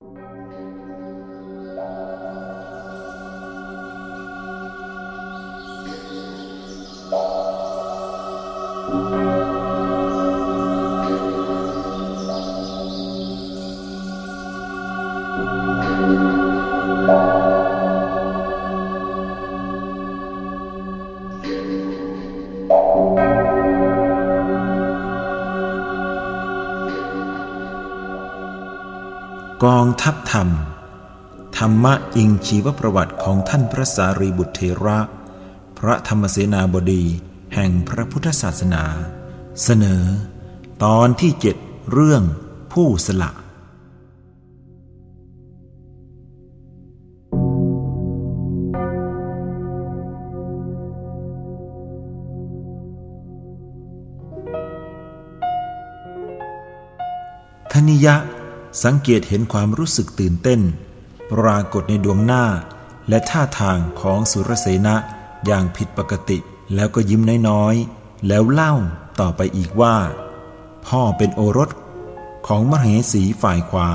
ก ทัพธรรม ธรรมะอิงชีวประวัติของท่านพระสารีบุตรเทระ พระธรรมเสนาบดีแห่งพระพุทธศาสนา เสนอ ตอนที่เจ็ดเรื่องผู้สละธนิยะ สังเกตเห็นความรู้สึกตื่นเต้น ปรากฏในดวงหน้า และท่าทางของสุรเสนะอย่างผิดปกติ แล้วก็ยิ้มน้อยๆ แล้วเล่าต่อไปอีกว่า พ่อเป็นโอรสของมเหสีฝ่ายขวา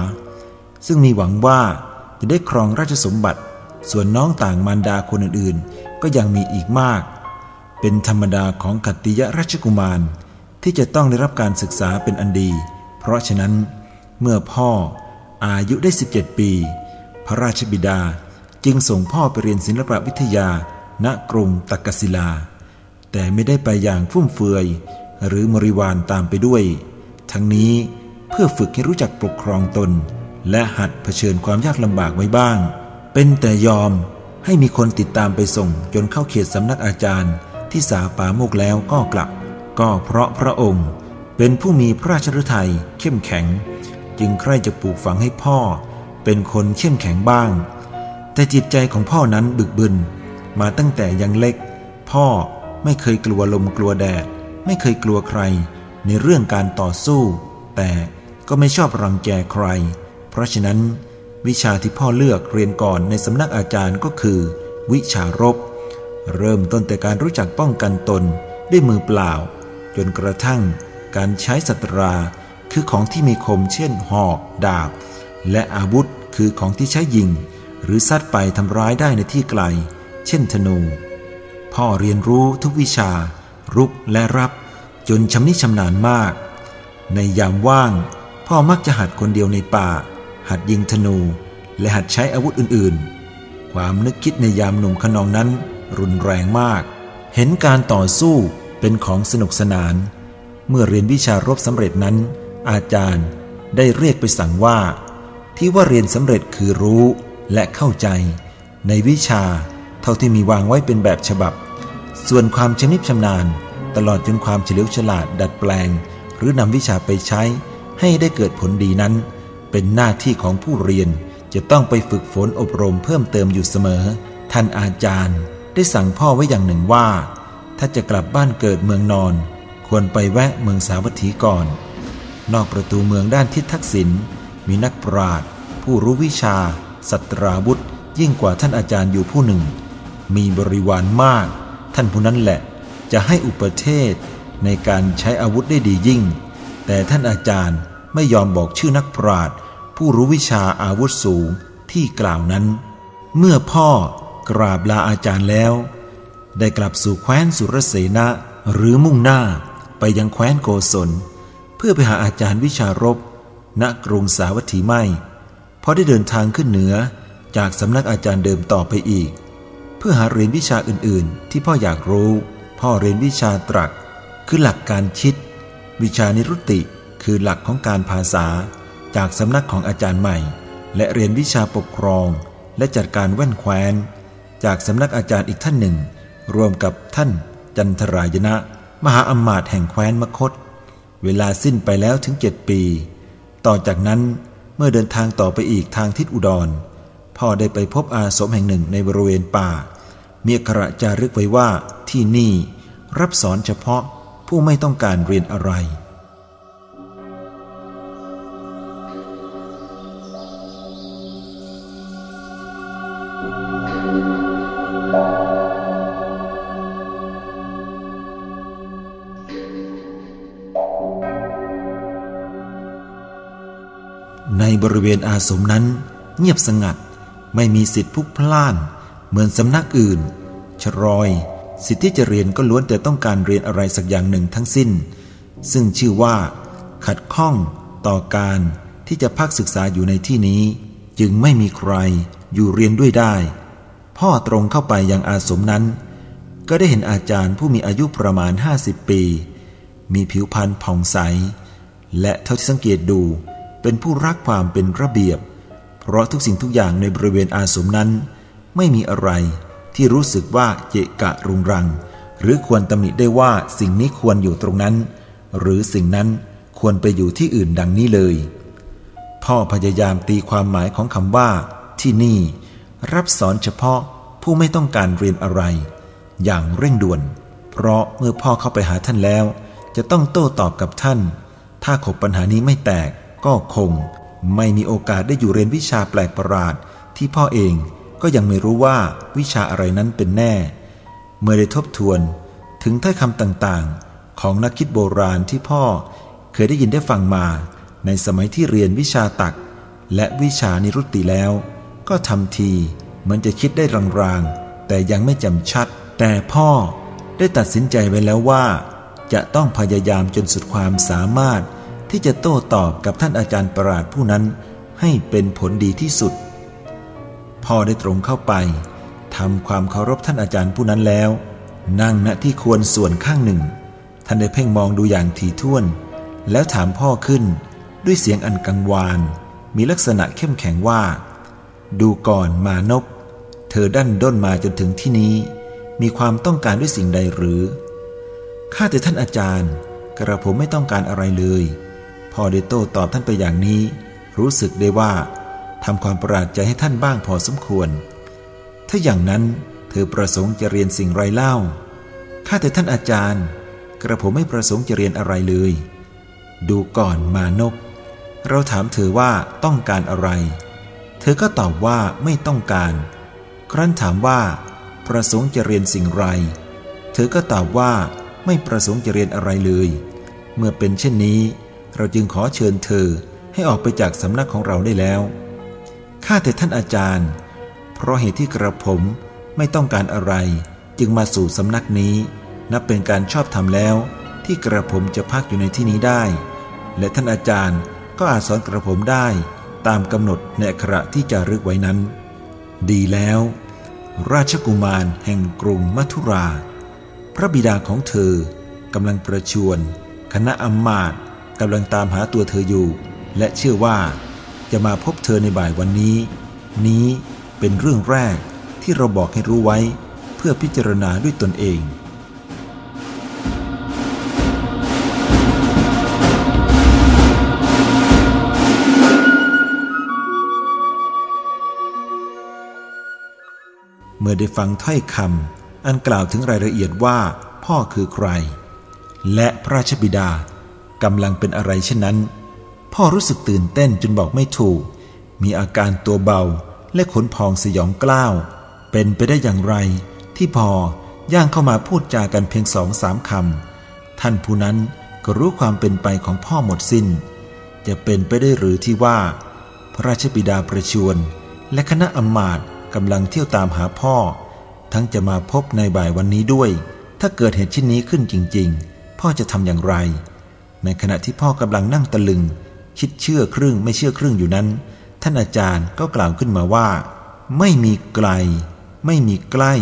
ซึ่งมีหวังว่าจะได้ครองราชสมบัติ ส่วนน้องต่างมารดาคนอื่นๆ ก็ยังมีอีกมาก เป็นธรรมดาของกัตติยราชกุมาร ที่จะต้องได้รับการศึกษาเป็นอันดี เพราะฉะนั้น เมื่อพ่ออายุได้ 17 ปี พระราชบิดาจึงส่งพ่อไปเรียนศิลปวิทยา ณกรุงตักกศิลา แต่ไม่ได้ไปอย่างฟุ่มเฟือย หรือมริวานตามไปด้วย ทั้งนี้เพื่อฝึกให้รู้จักปกครองตน และหัดเผชิญความยากลำบากไว้บ้าง เป็นแต่ยอมให้มีคนติดตามไปส่งจนเข้าเขตสำนักอาจารย์ ที่สาป่าโมกแล้วก็กลับ ก็เพราะพระองค์ เป็นผู้มีพระราชฤทัยเข้มแข็ง จึงใคร่จะปลูกฝังให้พ่อ เป็นคนเข้มแข็งบ้าง แต่จิตใจของพ่อนั้นบึกบึน มาตั้งแต่ยังเล็ก พ่อไม่เคยกลัวลมกลัวแดด ไม่เคยกลัวใคร ในเรื่องการต่อสู้ แต่ก็ไม่ชอบรังแกใคร เพราะฉะนั้น วิชาที่พ่อเลือกเรียนก่อนในสำนักอาจารย์ก็คือ วิชารบ เริ่มต้นแต่การรู้จักป้องกันตนด้วยมือเปล่า จนกระทั่งการใช้สัตรา คือของที่มีคมเช่น หอก ดาบ และอาวุธคือของที่ใช้ยิง หรือซัดไปทำร้ายได้ในที่ไกล เช่นธนู พ่อเรียนรู้ทุกวิชา รุกและรับ จนชำนิชำนาญมาก ในยามว่าง พ่อมักจะหัดคนเดียวในป่า หัดยิงธนู และหัดใช้อาวุธอื่นๆ ความนึกคิดในยามหนุ่มขนองนั้น รุนแรงมาก เห็นการต่อสู้เป็นของสนุกสนาน เมื่อเรียนวิชารบสำเร็จนั้น อาจารย์ได้เรียกไปสั่งว่า ที่ว่าเรียนสำเร็จคือรู้และเข้าใจ ในวิชาเท่าที่มีวางไว้เป็นแบบฉบับ ส่วนความชำนิชำนาญ ตลอดจนความเฉลียวฉลาดดัดแปลง หรือนำวิชาไปใช้ให้ได้เกิดผลดีนั้น เป็นหน้าที่ของผู้เรียนจะต้องไปฝึกฝนอบรมเพิ่มเติมอยู่เสมอ ท่านอาจารย์ได้สั่งพ่อไว้อย่างหนึ่งว่า ถ้าจะกลับบ้านเกิดเมืองนอน ควรไปแวะเมืองสาวัตถีก่อน นอกประตูเมืองด้านทิศทักษิณมีนักปราชญ์ผู้รู้วิชา สัตราวุธ ยิ่งกว่าท่านอาจารย์อยู่ผู้หนึ่ง มีบริวารมาก ท่านผู้นั้นแหละ จะให้อุปเทศในการใช้อาวุธได้ดียิ่ง แต่ท่านอาจารย์ไม่ยอมบอกชื่อนักปราชญ์ผู้รู้วิชาอาวุธสูงที่กล่าวนั้น เมื่อพ่อกราบลาอาจารย์แล้ว ได้กลับสู่แคว้นสุรเสนะหรือมุ่งหน้าไปยังแคว้นโกศล พื่อไปหาอาจารย์วิชารบณกรุงสาวัตถีไม่พอได้เดินทางขึ้นเหนือจากสำนักอาจารย์เดิมต่อไปอีก เพื่อหาเรียนวิชาอื่นๆ ที่พ่ออยากรู้ พ่อเรียนวิชาตรัก คือหลักการคิด วิชานิรุติคือหลักของการภาษา จากสำนักของอาจารย์ใหม่ และเรียนวิชาปกครอง และจัดการแว่นแคว้น จากสำนักอาจารย์อีกท่านหนึ่ง รวมกับท่านจันทรายนะ มหาอมาตย์แห่งแคว้นมคต เวลาสิ้นไปแล้วถึงเจ็ดปี ต่อจากนั้นเมื่อเดินทางต่อไปอีกทางทิศอุดร พ่อได้ไปพบอาสมแห่งหนึ่งในบริเวณป่ามียกระจารึกไว้ว่าที่นี่ รับสอนเฉพาะผู้ไม่ต้องการเรียนอะไร เวณอาสมนั้น เงียบสงัดไม่มีสิทธิพุกพล่าน เหมือนสำนักอื่น ชรอย สิทธิที่จะเรียนก็ล้วนแต่ต้องการเรียนอะไรสักอย่างหนึ่งทั้งสิ้น ซึ่งชื่อว่า ขัดข้องต่อการที่จะพักศึกษาอยู่ในที่นี้ จึงไม่มีใครอยู่เรียนด้วยได้ พ่อตรงเข้าไปยังอาสมนั้น ก็ได้เห็นอาจารย์ผู้มีอายุประมาณ 50 ปี มีผิวพรรณผ่องใส และเท่าที่สังเกตดู เป็นผู้รักความเป็นระเบียบ เพราะทุกสิ่งทุกอย่างในบริเวณอาสมนั้น ไม่มีอะไรที่รู้สึกว่าเจกะรุงรัง หรือควรตำหนิได้ว่าสิ่งนี้ควรอยู่ตรงนั้น หรือสิ่งนั้นควรไปอยู่ที่อื่นดังนี้เลย พ่อพยายามตีความหมายของคำว่า ที่นี่ รับสอนเฉพาะผู้ไม่ต้องการเรียนอะไร อย่างเร่งด่วน เพราะเมื่อพ่อเข้าไปหาท่านแล้ว จะต้องโต้ตอบกับท่าน ถ้าขบปัญหานี้ไม่แตก ก็คงไม่มีโอกาสได้อยู่เรียนวิชาแปลกประหลาด ที่พ่อเองก็ยังไม่รู้ว่าวิชาอะไรนั้นเป็นแน่ เมื่อได้ทบทวนถึงถ้อยคำต่างๆ ของนักคิดโบราณที่พ่อเคยได้ยินได้ฟังมา ในสมัยที่เรียนวิชาตัก และวิชานิรุตติแล้ว ก็ทำทีเหมือนจะคิดได้รางๆ แต่ยังไม่จำชัด แต่พ่อได้ตัดสินใจไว้แล้วว่า จะต้องพยายามจนสุดความสามารถ ที่จะโต้ตอบกับท่านอาจารย์ประหลาดผู้นั้นให้เป็นผลดีที่สุด พ่อได้ตรงเข้าไปทำความเคารพท่านอาจารย์ผู้นั้นแล้ว นั่งณที่ควรส่วนข้างหนึ่ง ท่านได้เพ่งมองดูอย่างถี่ถ้วน แล้วถามพ่อขึ้น ด้วยเสียงอันกังวาน มีลักษณะเข้มแข็งว่า ดูก่อนมานพเธอดั้นด้นมาจนถึงที่นี้ มีความต้องการด้วยสิ่งใดหรือข้าแต่ท่านอาจารย์ กระผมไม่ต้องการอะไรเลย พอได้โต้ตอบท่านไปอย่างนี้ รู้สึกได้ว่าทำความประหลาดใจให้ท่านบ้างพอสมควร ถ้าอย่างนั้นเธอประสงค์จะเรียนสิ่งไรเล่า ข้าแต่ท่านอาจารย์ กระผมไม่ประสงค์จะเรียนอะไรเลย ดูก่อนมานกเราถามเธอว่าต้องการอะไร เธอก็ตอบว่าไม่ต้องการ ครั้นถามว่า ประสงค์จะเรียนสิ่งไร เธอก็ตอบว่าไม่ประสงค์จะเรียนอะไรเลย เมื่อเป็นเช่นนี้ เราจึงขอเชิญเธอให้ออกไปจากสำนักของเราได้แล้ว ข้าแต่ท่านอาจารย์ เพราะเหตุที่กระผมไม่ต้องการอะไรจึงมาสู่สำนักนี้ นับเป็นการชอบธรรมแล้ว ที่กระผมจะพักอยู่ในที่นี้ได้ และท่านอาจารย์ก็อาจสอนกระผมได้ ตามกำหนดในขระที่จะรึกไว้นั้น ดีแล้ว ราชกุมารแห่งกรุงมัทุรา พระบิดาของเธอกำลังประชวน คณะอำมาตย์ กำลังตามหาตัวเธออยู่ และเชื่อว่าจะมาพบเธอในบ่ายวันนี้ นี้เป็นเรื่องแรกที่เราบอกให้รู้ไว้เพื่อพิจารณาด้วยตนเองเมื่อได้ฟังถ้อยคำอันกล่าวถึงรายละเอียดว่าพ่อคือใคร และพระราชบิดา กำลังเป็นอะไรเช่นนั้น พ่อรู้สึกตื่นเต้นจนบอกไม่ถูก มีอาการตัวเบาและขนพองสยองกล้าว เป็นไปได้อย่างไร ที่พอย่างเข้ามาพูดจากันเพียงสองสามคำท่านผู้นั้นก็รู้ความเป็นไปของพ่อหมดสิน้น จะเป็นไปได้หรือที่ว่า พระราชบิดาประชวรและคณะอมาตย์กำลังเที่ยวตามหาพ่อ ทั้งจะมาพบในบ่ายวันนี้ด้วย ถ้าเกิดเหตุเช่นนี้ขึ้นจริง ๆ พ่อจะทำอย่างไร ในขณะที่พ่อกำลังนั่งตะลึง คิดเชื่อครึ่งไม่เชื่อครึ่งอยู่นั้น ท่านอาจารย์ก็กล่าวขึ้นมาว่า ไม่มีไกล ไม่มีใกล้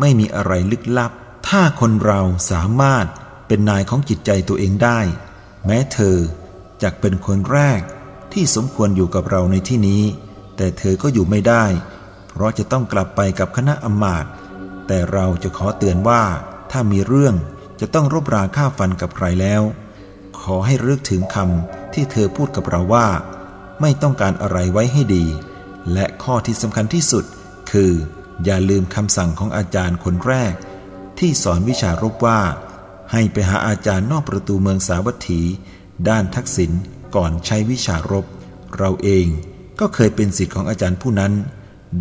ไม่มีอะไรลึกลับ ถ้าคนเราสามารถเป็นนายของจิตใจตัวเองได้ แม้เธอจะเป็นคนแรกที่สมควรอยู่กับเราในที่นี้ แต่เธอก็อยู่ไม่ได้ เพราะจะต้องกลับไปกับคณะอมาตย์แต่เราจะขอเตือนว่าถ้ามีเรื่องจะต้องรบราฆ่าฟันกับใครแล้ว ขอให้รึกถึงคำที่เธอพูดกับเราว่า ไม่ต้องการอะไรไว้ให้ดี และข้อที่สำคัญที่สุด คือ อย่าลืมคำสั่งของอาจารย์คนแรก ที่สอนวิชารบว่า ให้ไปหาอาจารย์นอกประตูเมืองสาวัตถี ด้านทักษิณก่อนใช้วิชารบ เราเองก็เคยเป็นสิทธิ์ของอาจารย์ผู้นั้น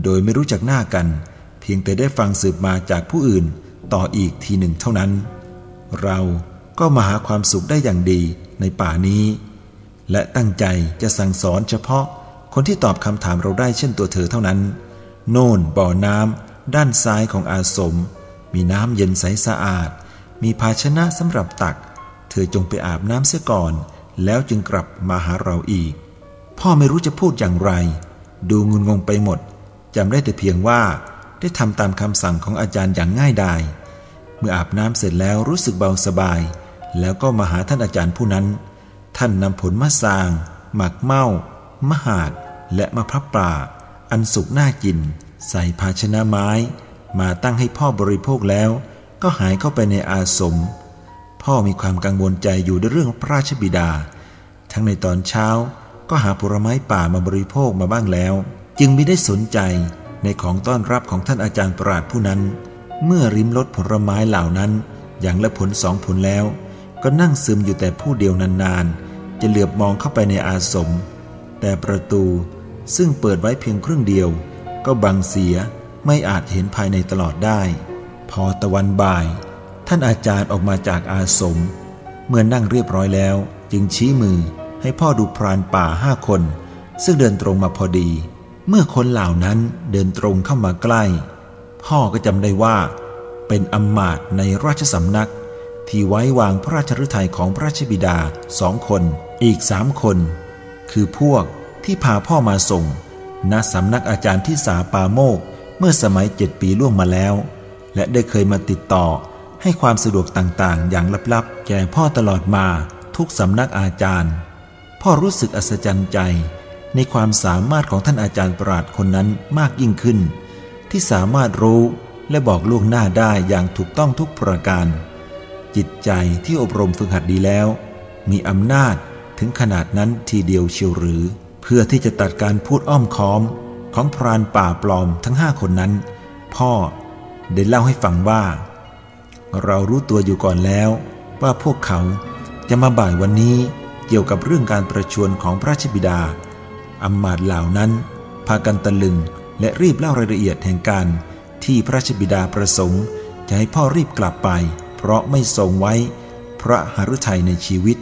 โดยไม่รู้จักหน้ากัน เพียงแต่ได้ฟังสืบมาจากผู้อื่นต่ออีกทีหนึ่งเท่านั้น เรา ก็มาหาความสุขได้อย่างดีในป่านี้ และตั้งใจจะสั่งสอนเฉพาะคนที่ตอบคำถามเราได้เช่นตัวเธอเท่านั้น โน่นบ่อน้ำด้านซ้ายของอาสม มีน้ำเย็นใสสะอาด มีภาชนะสำหรับตัก เธอจงไปอาบน้ำเสียก่อน แล้วจึงกลับมาหาเราอีก พ่อไม่รู้จะพูดอย่างไร ดูงุนงงไปหมดจำได้แต่เพียงว่าได้ทำตามคำสั่งของอาจารย์อย่างง่ายดาย เมื่ออาบน้ำเสร็จแล้วรู้สึกเบาสบาย แล้วก็มาหาท่านอาจารย์ผู้นั้น ท่านนำผลมะสาง หมักเมามหาด และมะพร้าวป่า อันสุกน่ากิน ใส่ภาชนะไม้ มาตั้งให้พ่อบริโภคแล้ว ก็หายเข้าไปในอาสม พ่อมีความกังวลใจอยู่ในเรื่องพระราชบิดา ทั้งในตอนเช้าก็หาผลไม้ป่ามาบริโภคมาบ้างแล้ว จึงไม่ได้สนใจในของต้อนรับของท่านอาจารย์ปราดผู้นั้น เมื่อริมรถผลไม้เหล่านั้นอย่างละผลสองผลแล้ว ก็นั่งซึมอยู่แต่ผู้เดียวนานๆ จะเหลือบมองเข้าไปในอาสม แต่ประตูซึ่งเปิดไว้เพียงครึ่งเดียว ก็บังเสียไม่อาจเห็นภายในตลอดได้ พอตะวันบ่าย ท่านอาจารย์ออกมาจากอาสม เมื่อนั่งเรียบร้อยแล้ว จึงชี้มือให้พ่อดูพรานป่าห้าคน ซึ่งเดินตรงมาพอดี เมื่อคนเหล่านั้นเดินตรงเข้ามาใกล้ พ่อก็จำได้ว่า เป็นอำมาตในราชสำนัก ที่ไว้วางพระราชฤทัยของพระราชบิดาสองคน อีกสามคน คือพวกที่พาพ่อมาส่ง ณสำนักอาจารย์ที่สาปาโมก เมื่อสมัยเจ็ดปีล่วงมาแล้ว และได้เคยมาติดต่อให้ความสะดวกต่างๆ อย่างลับๆ แก่พ่อตลอดมาทุกสำนักอาจารย์ พ่อรู้สึกอัศจรรย์ใจ ในความสามารถของท่านอาจารย์ปราดคนนั้นมากยิ่งขึ้น ที่สามารถรู้และบอกล่วงหน้าได้อย่างถูกต้องทุกประการ จิตใจที่อบรมฝึกหัดดีแล้ว มีอำนาจถึงขนาดนั้นทีเดียวเชียวหรือ เพื่อที่จะตัดการพูดอ้อมค้อมของพรานป่าปลอมทั้งห้าคนนั้น พ่อได้เล่าให้ฟังว่า เรารู้ตัวอยู่ก่อนแล้ว ว่าพวกเขาจะมาบ่ายวันนี้เกี่ยวกับเรื่องการประชวรของพระชบิดาอำมาตย์เหล่านั้นพากันตะลึงและรีบเล่ารายละเอียดแห่งการที่พระชบิดาประสงค์จะให้พ่อรีบกลับไป เพราะไม่ทรงไว้พระหฤทัยในชีวิต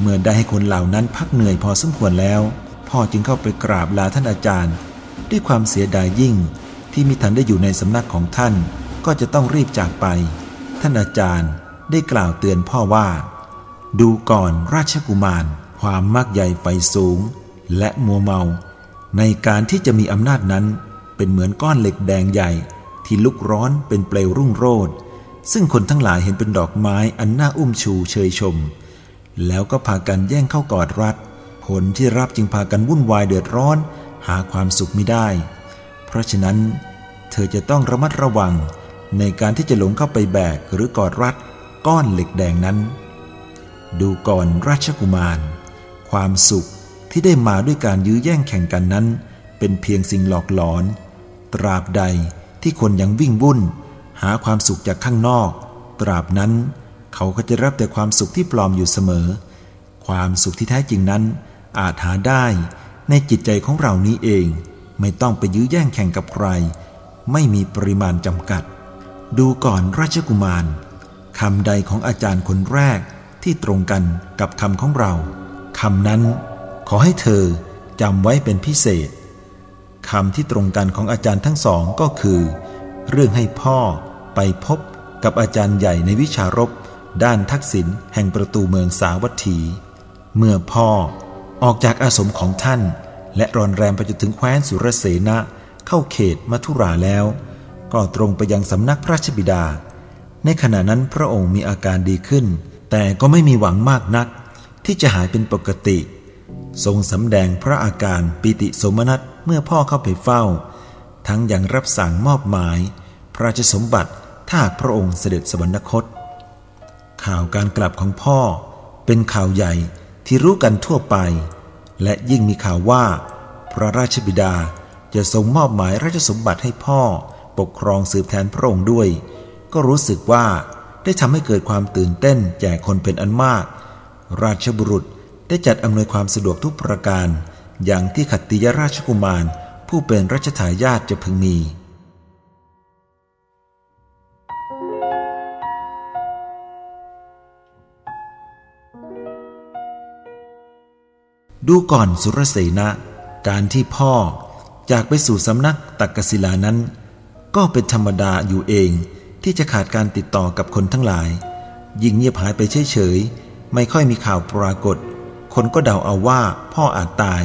เมื่อได้ให้คนเหล่านั้นพักเหนื่อยพอสมควรแล้ว พ่อจึงเข้าไปกราบลาท่านอาจารย์ ด้วยความเสียดายยิ่งที่มิทันได้อยู่ในสำนักของท่าน ก็จะต้องรีบจากไป ท่านอาจารย์ได้กล่าวเตือนพ่อว่า ดูก่อนราชกุมาร ความมากใหญ่ไฟสูง และมัวเมา ในการที่จะมีอำนาจนั้น เป็นเหมือนก้อนเหล็กแดงใหญ่ ที่ลุกร้อนเป็นเปลวรุ่งโรจน์ซึ่งคนทั้งหลายเห็นเป็นดอกไม้อันน่าอุ้มชูเชยชม แล้วก็พากันแย่งเข้ากอดรัดผลที่รับจึงพากันวุ่นวายเดือดร้อน หาความสุขไม่ได้ เพราะฉะนั้น เธอจะต้องระมัดระวังในการที่จะหลงเข้าไปแบกหรือกอดรัดก้อนเหล็กแดงนั้น ดูก่อนราชกุมาร ความสุข ที่ได้มาด้วยการยื้อแย่งแข่งกันนั้น เป็นเพียงสิ่งหลอกหลอน ตราบใดที่คนยังวิ่งวุ่น หาความสุขจากข้างนอก ตราบนั้น เขาก็จะรับแต่ความสุขที่ปลอมอยู่เสมอ ความสุขที่แท้จริงนั้น อาจหาได้ในจิตใจของเรานี้เอง ไม่ต้องไปยื้อแย่งแข่งกับใคร ไม่มีปริมาณจำกัด ดูก่อนราชกุมารคำใดของอาจารย์คนแรกที่ตรงกันกับคำของเราคำนั้น ขอให้เธอจำไว้เป็นพิเศษคำที่ตรงกันของอาจารย์ทั้งสองก็คือ เรื่องให้พ่อไปพบกับอาจารย์ใหญ่ในวิชารบด้านทักษิณแห่งประตูเมืองสาวัตถี เมื่อพ่อออกจากอาสมของท่าน และรอนแรมไปจนถึงแคว้นสุรเสนะเข้าเขตมัทุราแล้ว ก็ตรงไปยังสำนักพระราชบิดา ในขณะนั้นพระองค์มีอาการดีขึ้น แต่ก็ไม่มีหวังมากนัก ที่จะหายเป็นปกติ ทรงสำแดงพระอาการปิติสมนัตเมื่อพ่อเข้าไปเฝ้า ทั้งยังรับสั่งมอบหมาย พระราชสมบัติถ้าพระองค์เสด็จสวรรคต ข่าวการกลับของพ่อเป็นข่าวใหญ่ที่รู้กันทั่วไป และยิ่งมีข่าวว่า พระราชบิดาจะทรงมอบหมายราชสมบัติให้พ่อปกครองสืบแทนพระองค์ด้วย ก็รู้สึกว่าได้ทำให้เกิดความตื่นเต้นแก่คนเป็นอันมาก ราชบุรุษ ได้จัดอำนวยความสะดวกทุกประการ อย่างที่ขัตติยราชกุมาร ผู้เป็นรัชทายาทจะพึงมี ดูก่อนสุรเสนะการที่พ่อจากไปสู่สำนักตักกศิลานั้น ก็เป็นธรรมดาอยู่เองที่จะขาดการติดต่อกับคนทั้งหลาย ยิ่งเงียบหายไปเฉยๆไม่ค่อยมีข่าวปรากฏ คนก็เดาเอาว่าพ่ออาจตาย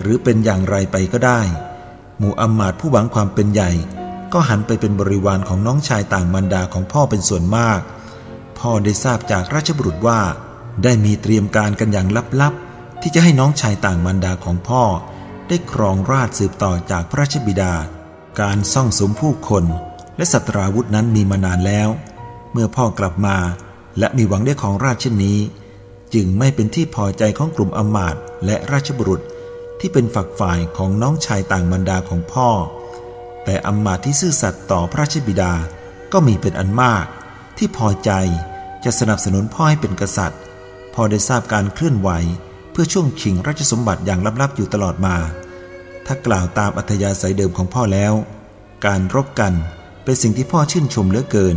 หรือเป็นอย่างไรไปก็ได้ หมู่อำมาตผู้หวังความเป็นใหญ่ ก็หันไปเป็นบริวารของน้องชายต่างบรรดาของพ่อเป็นส่วนมาก พ่อได้ทราบจากราชบุรุษว่า ได้มีเตรียมการกันอย่างลับๆ ที่จะให้น้องชายต่างบรรดาของพ่อ ได้ครองราชสืบต่อจากพระราชบิดา การซ่องสมผู้คน และสัตราวุธนั้นมีมานานแล้ว เมื่อพ่อกลับมาและมีหวังได้ของราชเช่นนี้ จึงไม่เป็นที่พอใจของกลุ่มอมาตย์และราชบุรุษที่เป็นฝักฝ่ายของน้องชายต่างบรรดาของพ่อ แต่อมาตย์ที่ซื่อสัตย์ต่อพระราชบิดาก็มีเป็นอันมาก ที่พอใจจะสนับสนุนพ่อให้เป็นกษัตริย์ พอได้ทราบการเคลื่อนไหว เพื่อช่วงชิงราชสมบัติอย่างลับๆอยู่ตลอดมา ถ้ากล่าวตามอัธยาศัยเดิมของพ่อแล้ว การรบกันเป็นสิ่งที่พ่อชื่นชมเหลือเกิน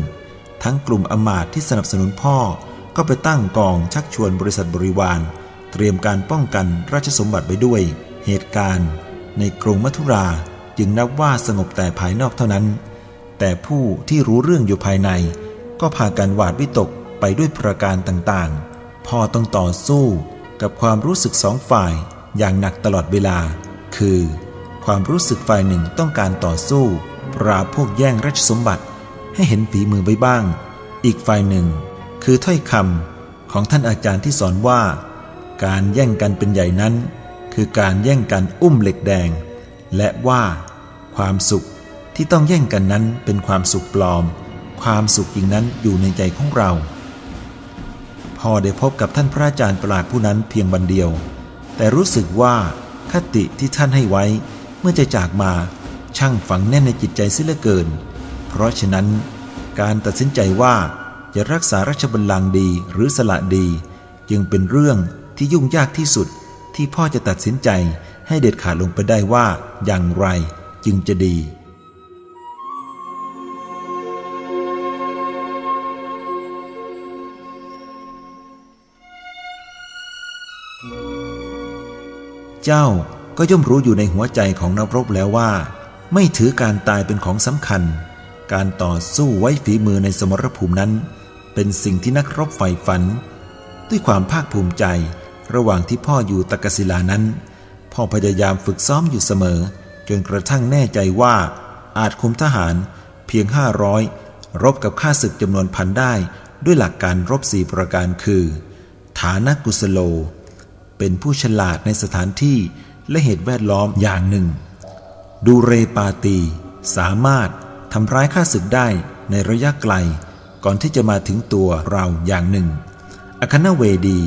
ทั้งกลุ่มอมาตที่สนับสนุนพ่อ ก็ไปตั้งกองชักชวนบริษัทบริวาร เตรียมการป้องกันราชสมบัติไปด้วย เหตุการณ์ ในกรุงมัทุราจึงนับว่าสงบแต่ภายนอกเท่านั้น แต่ผู้ที่รู้เรื่องอยู่ภายใน ก็พากันหวาดวิตกไปด้วยประการต่างๆ พ่อต้องต่อสู้กับความรู้สึกสองฝ่ายอย่างหนักตลอดเวลา คือ ความรู้สึกฝ่ายหนึ่งต้องการต่อสู้ ปราบพวกแย่งราชสมบัติให้เห็นฝีมือไว้บ้าง อีกฝ่ายหนึ่ง คือถ้อยคำของท่านอาจารย์ที่สอนว่า การแย่งกันเป็นใหญ่นั้น คือการแย่งกันอุ้มเหล็กแดง และว่า ความสุขที่ต้องแย่งกันนั้นเป็นความสุขปลอม ความสุขจริงนั้นอยู่ในใจของเรา พอได้พบกับท่านพระอาจารย์ประหลาดผู้นั้นเพียงวันเดียว แต่รู้สึกว่าคติที่ท่านให้ไว้ เมื่อจะจากมาช่างฝังแน่นในจิตใจเสียเหลือเกิน เพราะฉะนั้นการตัดสินใจว่า จะรักษาราชบัลลังก์ดีหรือสละดี จึงเป็นเรื่องที่ยุ่งยากที่สุดที่พ่อจะตัดสินใจให้เด็ดขาดลงไปได้ว่าอย่างไรจึงจะดี เจ้าก็ย่อมรู้อยู่ในหัวใจของนักรบแล้วว่า ไม่ถือการตายเป็นของสำคัญ การต่อสู้ไว้ฝีมือในสมรภูมินั้น เป็นสิ่งที่นักรบใฝ่ฝัน ด้วยความภาคภูมิใจ ระหว่างที่พ่ออยู่ตะกศิลานั้น พ่อพยายามฝึกซ้อมอยู่เสมอ จนกระทั่งแน่ใจว่า อาจคุมทหารเพียงห้าร้อยรบกับข้าศึกจำนวนพันได้ด้วยหลักการรบสี่ประการคือ ฐานกุสโล เป็นผู้ฉลาดในสถานที่และเหตุแวดล้อมอย่างหนึ่ง ดูเรปาตี สามารถทำร้ายข้าศึกได้ในระยะไกล ก่อนที่จะมาถึงตัวเราอย่างหนึ่งอคนาเวดี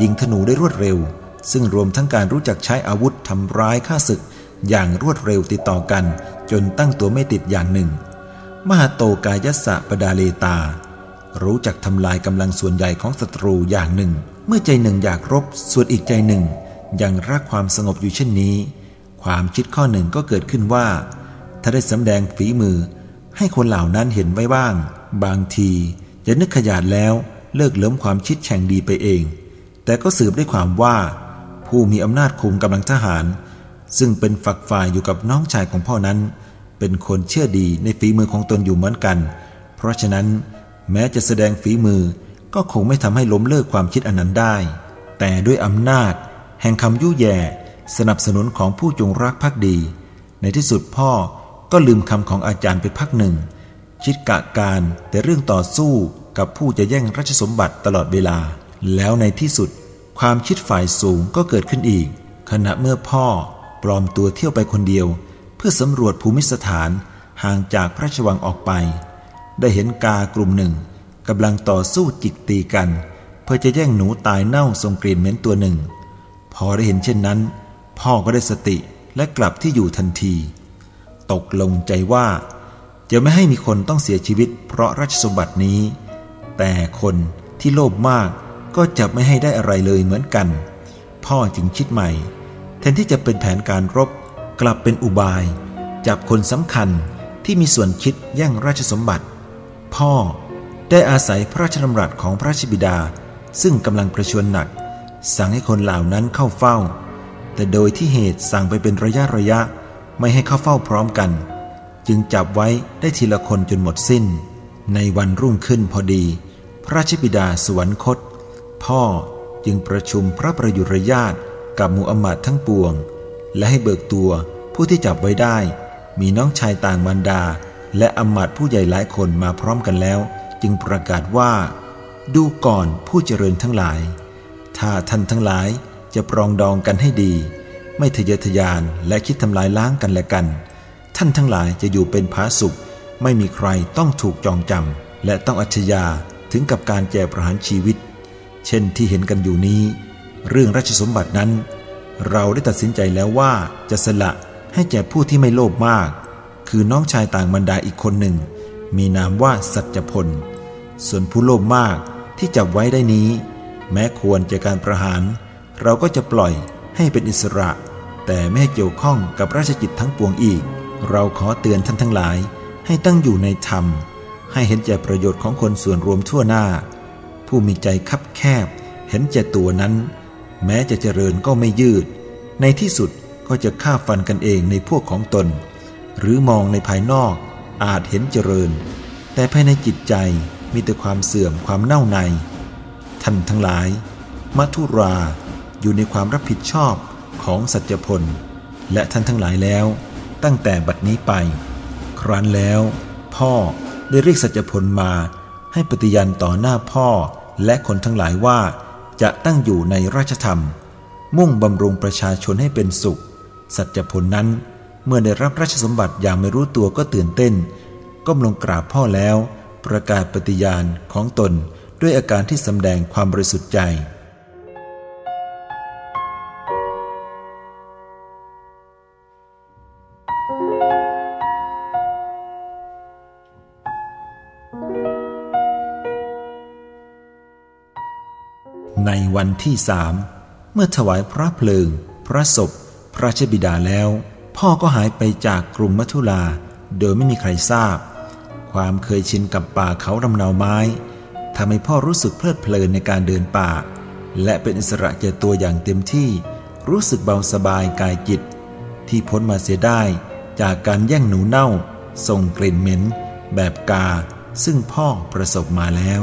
ยิงธนูได้รวดเร็ว ซึ่งรวมทั้งการรู้จักใช้อาวุธทำร้ายข้าศึก อย่างรวดเร็วติดต่อกัน จนตั้งตัวไม่ติดอย่างหนึ่ง มหาโตกายัสะปดาเลตา รู้จักทำลายกำลังส่วนใหญ่ของศัตรูอย่างหนึ่ง เมื่อใจหนึ่งอยากรบส่วนอีกใจหนึ่ง ยังรักความสงบอยู่เช่นนี้ ความคิดข้อหนึ่งก็เกิดขึ้นว่า ถ้าได้สำแดงฝีมือ ให้คนเหล่านั้นเห็นไว้บ้าง บางทีจะนึกขยาดแล้วเลิกเลิมความคิดแข่งดีไปเอง แต่ก็สืบได้ความว่า ผู้มีอำนาจคุมกำลังทหาร ซึ่งเป็นฝักฝ่ายอยู่กับน้องชายของพ่อนั้น เป็นคนเชื่อดีในฝีมือของตนอยู่เหมือนกัน เพราะฉะนั้นแม้จะแสดงฝีมือก็คงไม่ทำให้ล้มเลิกความคิดอันนั้นได้ แต่ด้วยอำนาจ แห่งคำยุแย่สนับสนุนของผู้จงรักภักดี ในที่สุดพ่อก็ลืมคำของอาจารย์ไปพักหนึ่ง คิดกะการแต่เรื่องต่อสู้กับผู้จะแย่งราชสมบัติตลอดเวลา แล้วในที่สุด ความคิดฝ่ายสูงก็เกิดขึ้นอีก ขณะเมื่อพ่อปลอมตัวเที่ยวไปคนเดียว เพื่อสำรวจภูมิสถานห่างจากพระราชวังออกไป ได้เห็นกากลุ่มหนึ่งกำลังต่อสู้จิกตีกัน เพื่อจะแย่งหนูตายเน่าทรงกลิ่นเหม็นตัวหนึ่ง พอได้เห็นเช่นนั้น พ่อก็ได้สติและกลับที่อยู่ทันที ตกลงใจว่า จะไม่ให้มีคนต้องเสียชีวิต เพราะราชสมบัตินี้ แต่คนที่โลภมากก็จะไม่ให้ได้อะไรเลยเหมือนกัน พ่อจึงคิดใหม่ แทนที่จะเป็นแผนการรบกลับเป็นอุบาย จับคนสำคัญที่มีส่วนคิดแย่งราชสมบัติ พ่อได้อาศัยพระราชดำรัสของพระราชบิดา ซึ่งกำลังประชวรหนัก สั่งให้คนเหล่านั้นเข้าเฝ้า แต่โดยที่เหตุสั่งไปเป็นระยะระยะ ไม่ให้เข้าเฝ้าพร้อมกัน จึงจับไว้ได้ทีละคนจนหมดสิ้น ในวันรุ่งขึ้นพอดี พระราชบิดาสวรรคต พ่อจึงประชุมพระประยุรญาตกับมูอัมมัดทั้งปวง และให้เบิกตัวผู้ที่จับไว้ได้ มีน้องชายต่างบรรดา และอัมมัดผู้ใหญ่หลายคนมาพร้อมกันแล้ว จึงประกาศว่า ดูก่อนผู้เจริญทั้งหลาย ถ้าท่านทั้งหลายจะปรองดองกันให้ดี ไม่ทะเยอทะยานและคิดทำลายล้างกันและกัน ท่านทั้งหลายจะอยู่เป็นผาสุข ไม่มีใครต้องถูกจองจำและต้องอัจฉยาถึงกับการแจประหารชีวิต เช่นที่เห็นกันอยู่นี้ เรื่องราชสมบัตินั้น เราได้ตัดสินใจแล้วว่าจะสละให้แก่ผู้ที่ไม่โลภมาก คือน้องชายต่างบรรดาอีกคนหนึ่ง มีนามว่าสัจพล ส่วนผู้โลภมากที่จับไว้ได้นี้ แม้ควรจะการประหาร เราก็จะปล่อยให้เป็นอิสระ แต่ไม่ให้เกี่ยวข้องกับราชกิจทั้งปวงอีก เราขอเตือนท่านทั้งหลายให้ตั้งอยู่ในธรรม ให้เห็นแก่ประโยชน์ของคนส่วนรวมทั่วหน้า ผู้มีใจคับแคบ เห็นแก่ตัวนั้น แม้จะเจริญก็ไม่ยืด ในที่สุดก็จะฆ่าฟันกันเองในพวกของตน หรือมองในภายนอกอาจเห็นเจริญ แต่ภายในจิตใจมีแต่ความเสื่อมความเน่าใน ท่านทั้งหลายมัทุราอยู่ในความรับผิดชอบของสัจพล และท่านทั้งหลายแล้ว ตั้งแต่บัดนี้ไป ครั้นแล้ว พ่อได้เรียกสัจพลมาให้ปฏิญาณต่อหน้าพ่อและคนทั้งหลายว่า จะตั้งอยู่ในราชธรรม มุ่งบำรุงประชาชนให้เป็นสุข สัจพลนั้นเมื่อได้รับราชสมบัติอย่างไม่รู้ตัวก็ตื่นเต้น ก้มลงกราบพ่อแล้ว ประกาศปฏิญาณของตนด้วยอาการที่สำแดงความบริสุทธิ์ใจ ในวันที่สามเมื่อถวายพระเพลิง พระศพ พระชบิดาแล้ว พ่อก็หายไปจากกรุงมัทุลาโดยไม่มีใครทราบ ความเคยชินกับป่าเขาลำเนาไม้ทำให้พ่อรู้สึกเพลิดเพลินในการเดินป่า และเป็นอิสระแก่ตัวอย่างเต็มที่ รู้สึกเบาสบายกายจิต ที่พ้นมาเสียได้จากการแย่งหนูเน่าส่งกลิ่นเหม็น แบบกา ซึ่งพ่อประสบมาแล้ว